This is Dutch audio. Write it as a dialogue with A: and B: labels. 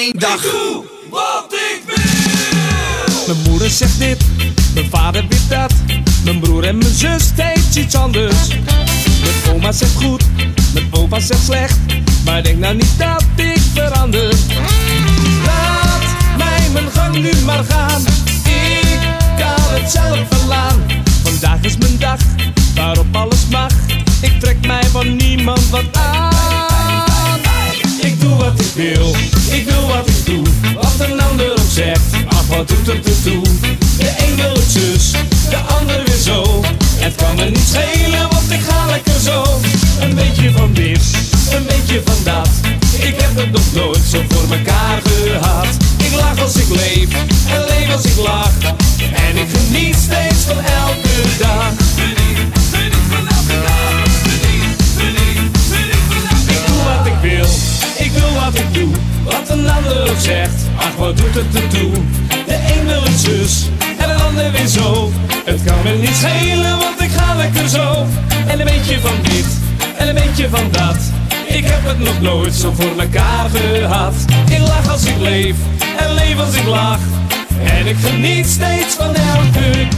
A: mijn dag.
B: doe wat ik wil.
C: Mijn moeder zegt dit, mijn vader weet dat. Mijn broer en mijn zus steeds iets anders. Mijn oma zegt goed, mijn opa zegt slecht. Maar denk nou niet dat ik verander. Laat mij mijn gang nu maar gaan. Ik kan het zelf verlaan. Vandaag is mijn dag ik wil wat ik doe. Wat een ander ook zegt, ach wat doet het ertoe. De een wil het zus, de ander weer zo. Het kan me niet schelen, want ik ga lekker zo. Een beetje van dit, een beetje van dat. Ik heb het nog nooit zo voor mekaar gehad. Wat een ander ook zegt, ach wat doet het ertoe. De een wil het zus, en een ander weer zo. Het kan me niet schelen, want ik ga lekker zo. En een beetje van dit, en een beetje van dat. Ik heb het nog nooit zo voor mekaar gehad. Ik lach als ik leef, en leef als ik lach. En ik geniet steeds van elke